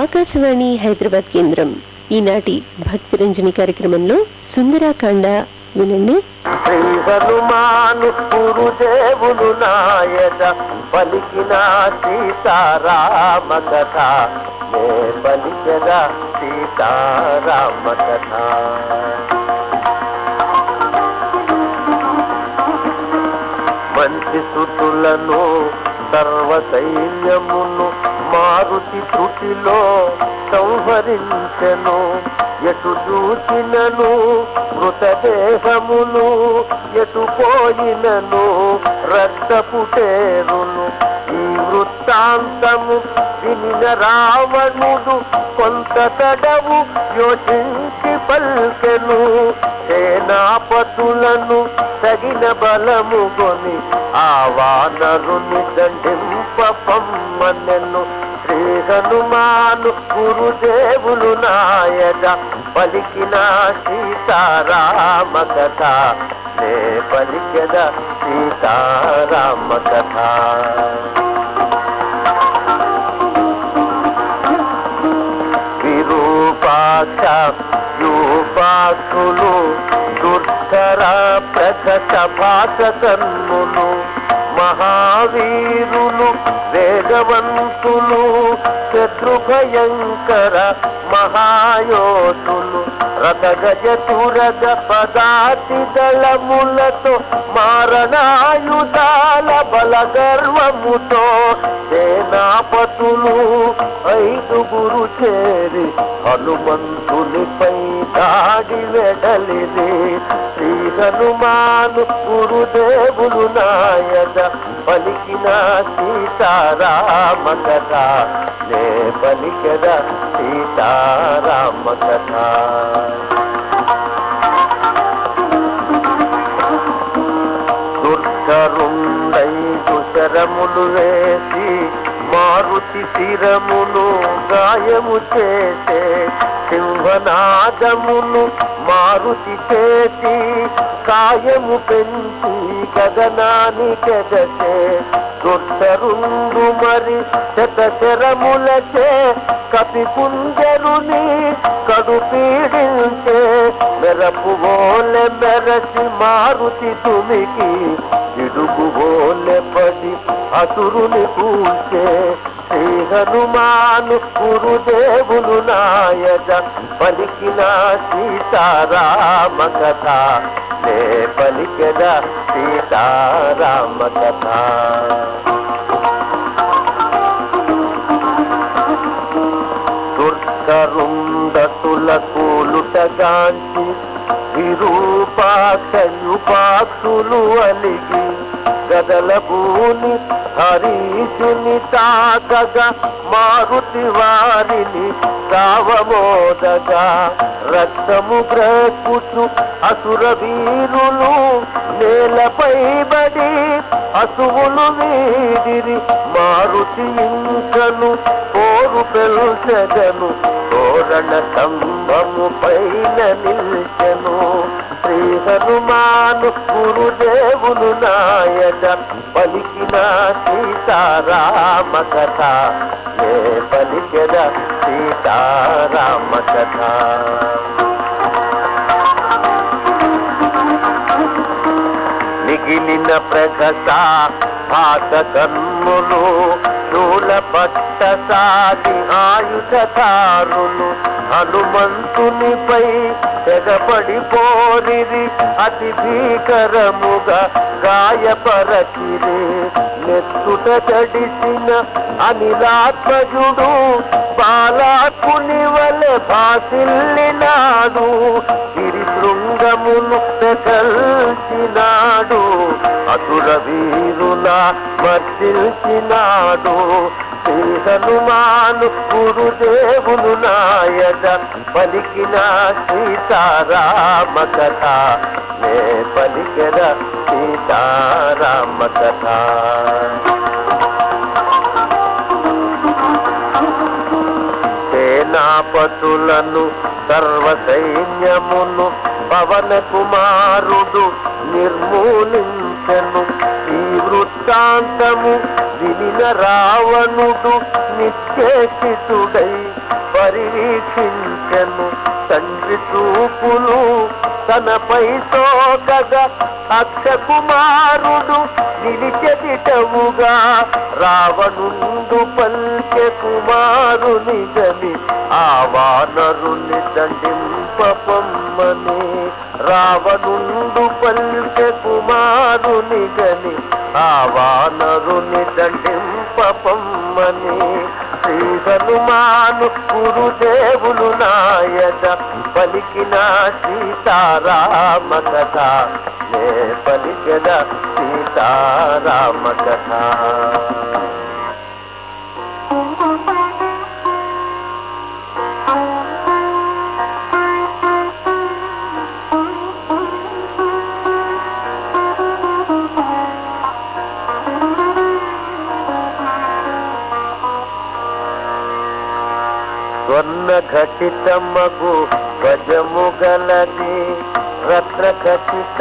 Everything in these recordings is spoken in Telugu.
ఆకాశవాణి హైదరాబాద్ కేంద్రం. ఈనాటి భక్తి రంజని కార్యక్రమంలో సుందరాకాండ వినండి. శ్రీ హనుమాను గురుదేవులు నాయక పలికిన సీతారామ కథ నే పలికద సీతారామ కథ మంచి సుతులను సర్వ సైన్యమును మారుతి త్రుటిలో సంహరించెను ఎటు చూచినను మృతదేహమును ఎటు పోయినను రక్తపుటేరును. ఈ వృత్తాంతము వినిన రావణుడు కొంత తడవు యోచించి పల్కెను సేనాపతులను తగిన బలము గొని ఆ వానరుని దండింప పమ్మనెను శ్రీ హనుమాను గురుదేవులు నాయక పలికిన సీతారామ కథ నే పలికద సీతారామ కథ విరూపాక్ష యూపాక్షులు దుర్ధర ప్రకట మహావీరులు వేగవంతులు శత్రుభయంకర మహాయోధులు రథగజ తురగ పదాతి దళములతో మారణాయుధాల బల గర్వముతో సేనాపతులు ఐదుగురు చేరి హనుమంతునిపై దాడి వెడలిది శ్రీ హనుమాను గురుదేవులు నాయద పలికిన సీతారామ కథ నే పలికద సీతారామ కథ దుర్గరుండైదు వేసి మారుతి శిరమును గాయము చేసే సింహనాదమును మారుతి చేసి కాయము పెంచి గగనాని గదసే దొట్టరుండు మరి శతశరములచే కపి కుంజరుని కడు పీడించే మెరపు ఓలె మెరసి మారుతి తుమికి ఇడుగు ఓలె పడి అసురుని పూసే శ్రీ హనుమాను గురుదేవులు నాయక పలికిన సీతారామ కథ నే పలికద సీతారామ కథ దుర్గరుండతుల కూలుటగాంచి విరూపాక్షయుపాక్షులు అలిగి గదల భూని హరీషుని తాకగా మారుతి వారిని కావమోదగా రక్తము గ్రహకుచు అసుర వీరులు నేలపై బడి అసువులు వీడిరి మారుతి ఇంకను కోరు పెల్చెగను తోరణ స్తంభము పైన నిల్చెను. హనుమాను గురుదేవులు నాయన పలికిన సీతారామ కథ ఏ పలికిన సీతారామ కథ మిగిలిన ప్రగత పాత కన్నులు శూల పట్ట సాగి హనుమంతునిపై తెగపడిపోరిరి అతి భీకరముగా గాయపరచిరి. నెత్తుట జడిసిన అనిలాత్మజుడు బాలాకుని వలె భాసిల్లినాడు గిరి శృంగమును పెకల్చినాడు అసుర వీరుల వర్తిల్చినాడు శ్రీ హనుమాను గురుదేవులు నాయక పలికిన సీతారామ కథ నే పలికద సీతారామ కథ సేనాపతులను సర్వ సైన్యమును పవన కుమారుడు పలికెను ఈ వృత్తాంతము విలిన రావణుడు నిశ్చేషితుడై పరివీక్షించను. తండ్రి చూపులు తనపై తోకగా అక్ష కుమారుడు నిలిచెదిటవుగా రావణుండు పల్కె కుమారుని గని ఆ వానరుని దండి దండింపమ్మని రావణుండు పల్కె కుమారుని గని ఆ వానరుని దండింపమ్మని శ్రీ హనుమాను గురుదేవులు నాయట పలికిన సీతారామ కథ. నే పలికిన సీతారామ కథ. ఘటితమగు గజము గలది రత్న ఖచిత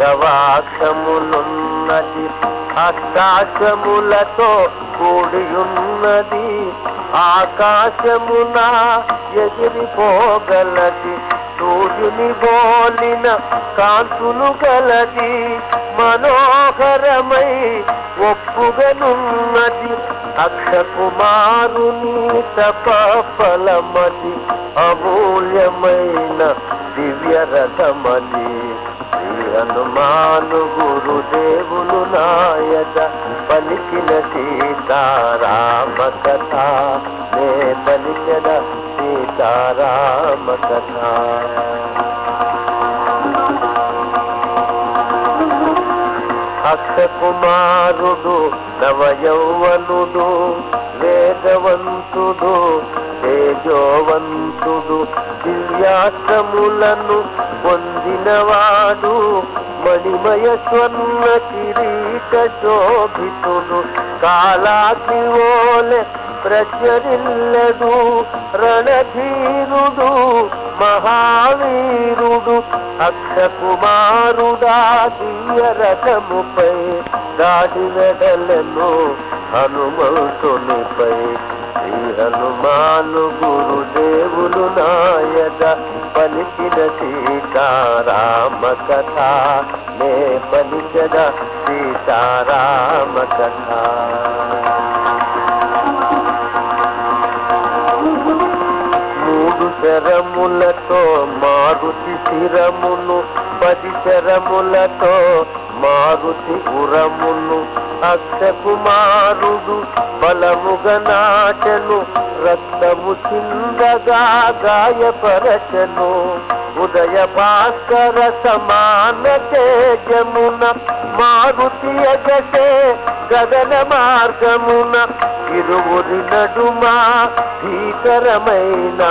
గవాక్షములున్నది ఆకాశములతో కూడియున్నది ఆకాశమున ఎగిరిపోగలది సూర్యుని బోలిన కాంతులు గలది మనోహరమై ఒప్పుగనున్నది. అక్షకుమారుని తపఫలమది అమూల్యమైన దివ్య రథమది శ్రీ హనుమాను గురుదేవులు నాయక పలికిన సీతారామ కథ. నే పలికిన సీతారామ కథ. రాక్షకుమారుడు నవయౌవనుడు వేదవంతుడు తేజోవంతుడు దివ్యాశ్రములను పొందినవాడు మణిమయ స్వర్ణ కిరీట శోభితుడు. కాలాగ్నివోలె ప్రచరిల్లడు రణధీరుడు మహావీరుడు అక్షకుమారుడా దివ్య రథముపై దాడి వెడలను హనుమంతునిపై. శ్రీ హనుమాను గురుదేవులు నాయద పలికిన సీతారామ కథ నే పలికద సీతారామ కథ శరములతో మారుతి శిరమును పది శరములతో మారుతి ఉరమును. అక్షకుమారుడు బలముగ నాటను రక్తము చిందగా గాయపరచను. ఉదయ భాస్కర సమాన తేజమున మారుతి అగటే గగన మార్గమున ఇరువురి నడుమా భీకరమైన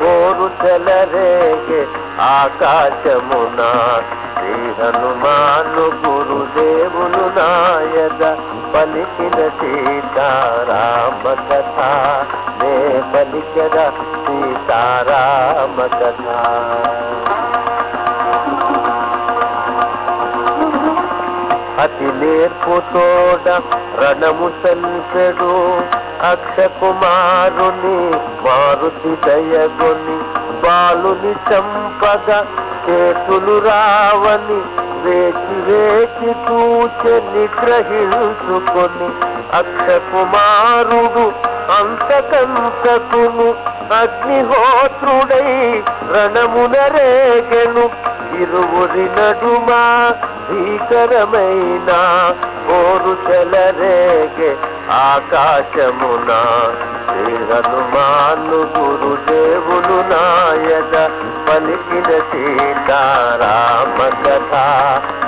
కోరు చెలరేగే ఆకాశమున. శ్రీ హనుమాను గురుదేవులు నాయద పలికిన సీతారామ కథ నే పలికద సీతారామ కథ అతి నేర్పుతోడ రణము అక్ష అక్షకుమారుని మారుతి దయగొని బాలుని చంపగ చేతులు రావని వేచి వేచి చూచె నిగ్రహించుకొని అక్షకుమారుడు అంతకంతకును అగ్నిహోత్రుడై రణమున రేగెను. ఇరువురి నడుమా భీకరమైన ఓరు చెలరేగే ఆకాశమున. శ్రీ హనుమాను గురుదేవులు నాయన పలికిన సీతారామ కథ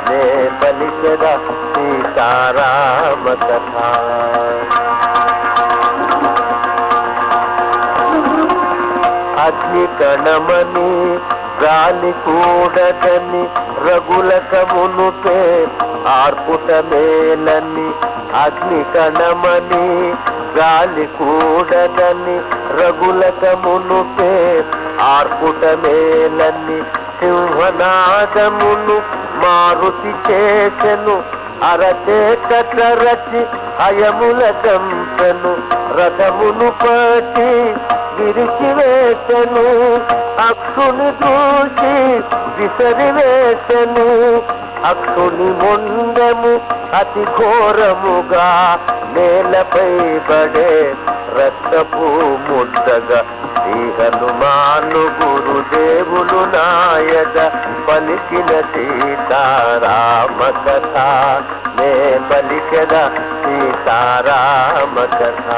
నే పలికిన సీతారామ కథ అగ్ని కణమని గాలి కూడదని రఘులకమునుపే ఆర్పుట మేలని అగ్ని కణమని గాలి కూడదని రఘులకమునుపే ఆర్పుట మేలని సింహనాదమును మారుతి చేసెను అరచే కట్లరచి అయముల దంపెను రథమును పట్టి విరిచివే చేసెను అక్షుని చూసి విసరివేసెను. అక్షుని మొండెము అతి ఘోరముగా నేలపై పడే రక్తపు ముద్దగా శ్రీ హనుమాను గురుదేవులు నాయక పలికిన సీతారామ కథ నే పలికద సీతారామ కథ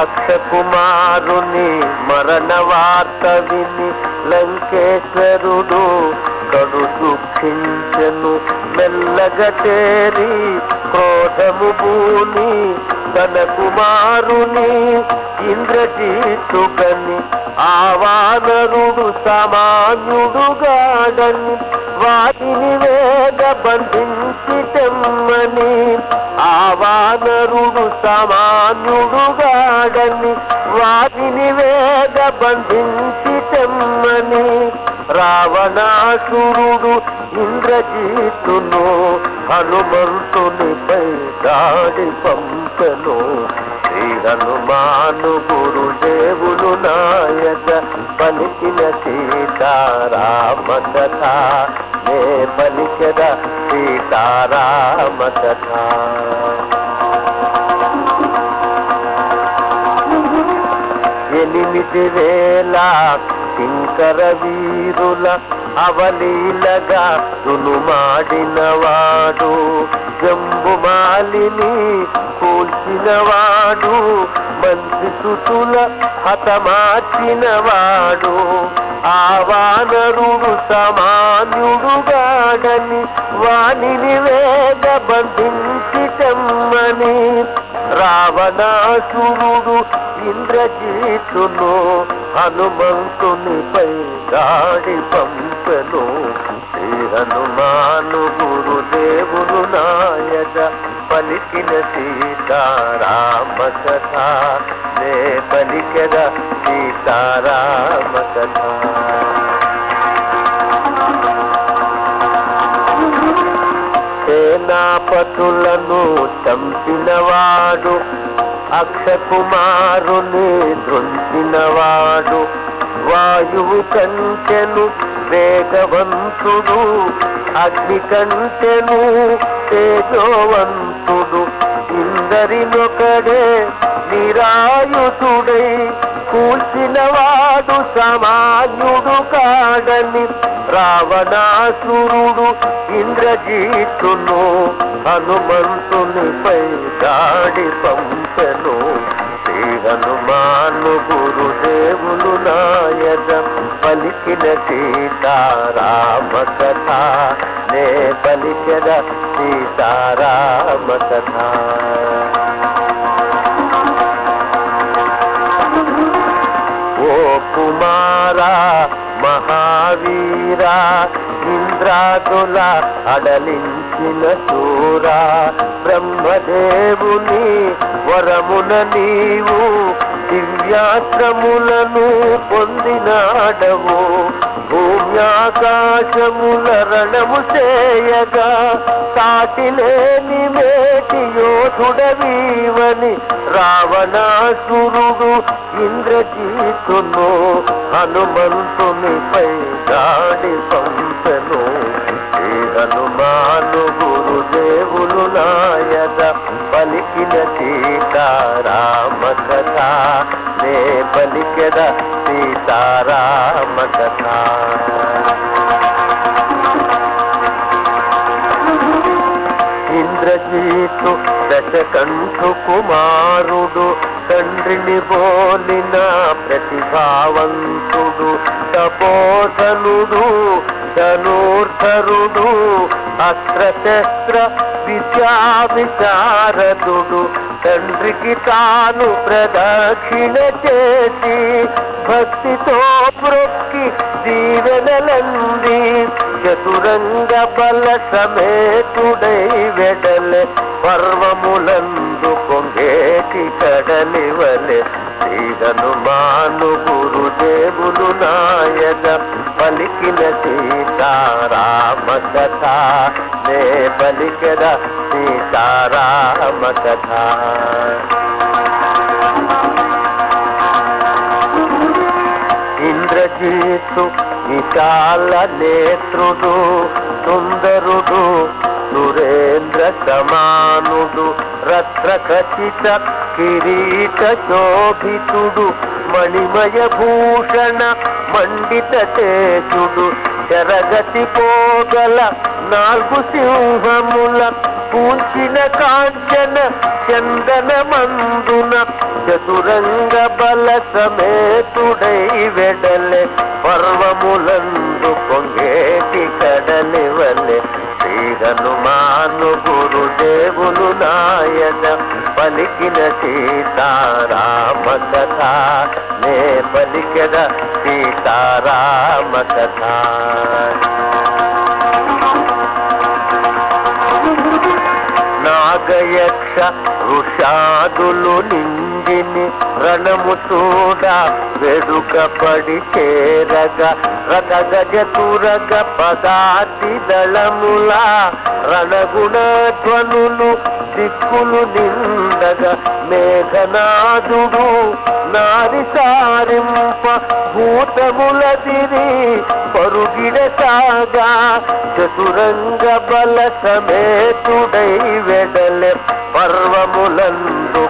అక్షకుమారుని మరణ వార్త విని లంకేశ్వరుడు కడు దుఃఖించను. మెల్లగా తేరి క్రోధము భూని తన కుమారుని ఇంద్రజీతుగని ఆవానరుడు సమానుడుగాడని వాటిని వేద బంధించి తెమ్మని ఆవానరుడు సమానుడుగాడని వారిని వేద బంధించి తెమ్మని రావణాసురుడు ఇంద్రజీతును హనుమంతునిపై దాడి పంపను. శ్రీ హనుమాను గురుదేవులు నాయక పలికిన సీతారామ కథ నే పలికద సీతారామ కథ ఎనిమిది వేల కింకర వీరుల అవలీలగా దునుమాడినవాడు జంబుమాలిని కూల్చినవాడు మంచి సుతుల హతమార్చినవాడు ఆవానరుడు సమాన్యుడుగాడని వాణిని వేద బంధించి తెమ్మని రావణాసురుడు ఇంద్రజీతును హనుమంతునిపై దాడి పంపి పంపెను శ్రీహను నాను గురుదేవులు నాయక పలికిన సీతారామ కథ నే పలికద సీతారామ కథ సేనాపతులను చంపినవాడు అక్షకుమారుని దృంచినవాడు వాయువు కంచెను వేగవంతుడు అగ్ని కంటెను తేజోవంతుడు ఇందరినొకడే నిరాయుతుడై కూల్చినవాడు సమాన్యుడు కాడని రావణాసురుడు ఇంద్రజీతును హనుమంతునిపై దాడి పంపెను. శ్రీ హనుమాను గురుడు నాయక పలికిన సీతారామ కథ నే పలికిన సీతారామ కథ ఓ కుమారా మహావీరా ఇంద్రాదుల అడలించిన సూరా. బ్రహ్మదేవుని వరమున నీవు దివ్యాత్రములను పొందినాడవు. భూమ్యాకాశముల రణము చేయగా సాటిలేని మేటి యోధుడవీవని రావణాసురుడు ఇంద్రజీతును హనుమంతునిపై దాడి పంపను. శ్రీ హనుమాను గురుదేవులు నాయక పలికిన సీతారామ కథ నే పలికెద సీతారామ కథ ఇంద్రజీతు దశకంఠు కుమారుడు తండ్రిని పోలిన ప్రతిభావంతుడు తపోసనుడు ధనుర్ధరుడు అస్త్రశస్త్ర విద్యా విచారదుడు తండ్రికి తాను ప్రదక్షిణ చేసి భక్తితో ప్రొక్కి దీవెనలంది. చతురంగ బల సమేతుడై వెడలె పర్వములందు పొంగేటి కడలివలె. శ్రీ హనుమాను గురుదేవులు నాయక పలికిన సీతారామ కథ నే పలికద సీతారామ కథ ఇంద్రజీతు విశాల నేత్రుడు సుందరుడు సురేంద్ర సమానుడు రత్న కిరీట శోభితుడు మణిమయ భూషణ మండిత తేజుడు శరగతి పోగల నాలుగు సింహముల పూంచిన కాంచన చందన మందున చతురంగ బల సమేతుడై వెడలె పర్వములందు పొంగేటి కడలి వలె శ్రీ హనుమ గురుదేవులు నాయన పలికిన సీతారామ కథ నే పలికిన సీతారామ కథ నాగయక్ష ఋషాదులు నిందిని రణము చూడ వెడుక పడి చేరగ రథ గజ తురగ పదాతి దళముల రణగుణ ధ్వనులు దిక్కులు నిండగ మేఘనాథుడు నారి సారింప భూతములదిరి పరుగిడ సాగా చతురంగ బల సమేతుడై వెడలె పర్వములందు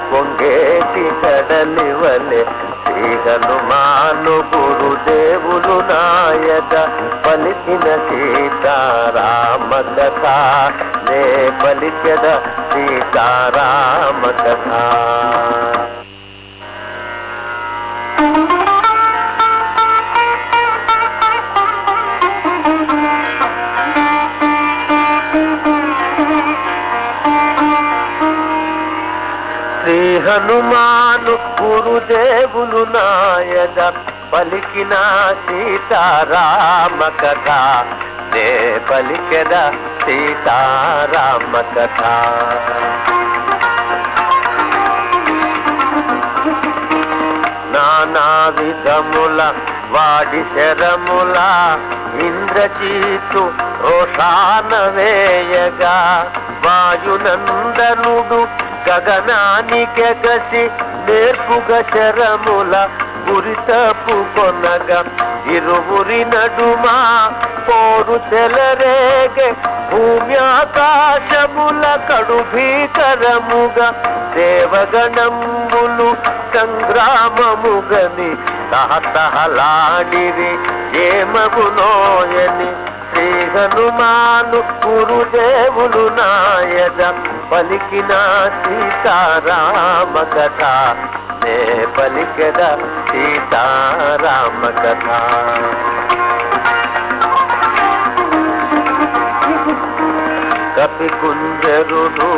కడలి శ్రీ హనుమాను గురుదేవులు నాయక పలికిన సీతారామ కథ నే పలికద సీతారామ కథ నాయక పలికిన సీతారామ కథ. నే పలికెద సీతారామ కథ. నానా విధముల వాడి శరముల ఇంద్రచీతు రోషాన వేయగా. వాయునందనుడు గగనానికెగసి నేర్పుగ శరముల గురి తప్పు కొనగా ఇరువురి నడుమా పోరు చెలరేగే భూమి ఆకాశముల కడు భీకరముగా దేవగణంబులు సంగ్రామముగని తహతహలాడిరి ఏమగునోయని శ్రీ హనుమాను గురుదేవులు నాయద పలికిన సీతారామ కథ. నే పలికద సీతారామ కథ కపికుంజరుడు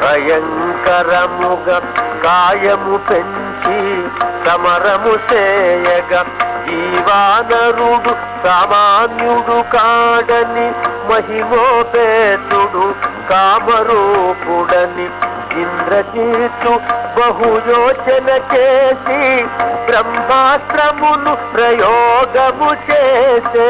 భయంకరముగా కాయము పెంచి సమరము చేయగ జీవానరుడు సామాన్యుడు కాడని మహిమోపేతుడు కామరూపుడని ఇంద్రజీతు బహుయోచన చేసి బ్రహ్మాస్త్రమును ప్రయోగము చేసే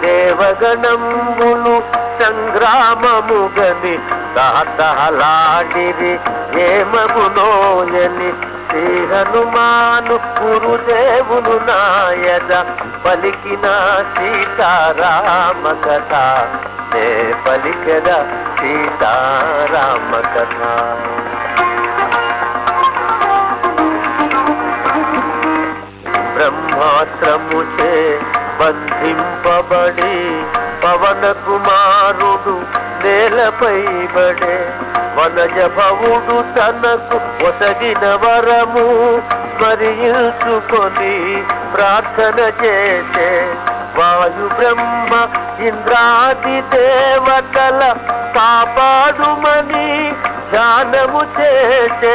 దేవగణములు సంగ్రామముగని దాతహలాడిరి ఏమగునోయని శ్రీ హనుమాను గురుదేవులు నాయద పలికిన సీతారామ కథ. నే పలికద సీతారామ కథ. బ్రహ్మాస్త్రముచే బంధింపబడి పవన కుమారుడు నేలపై బడే వనజ భవుడు తనకు ఒసగిన వరము స్మరించుకొని ప్రార్థన చేసే వాయు బ్రహ్మ ఇంద్రాది దేవతల కాపాడుమని ధ్యానము చేసే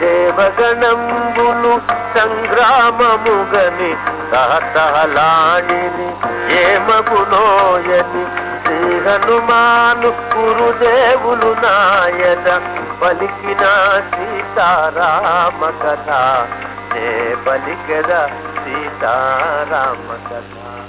దేవగణంబులు సంగ్రామముగని సహసహలాడిని ఏమగునోయని శ్రీ హనుమాను గురుదేవులు నాయన పలికిన సీతారామ కథ నే పలికద సీతారామ కథ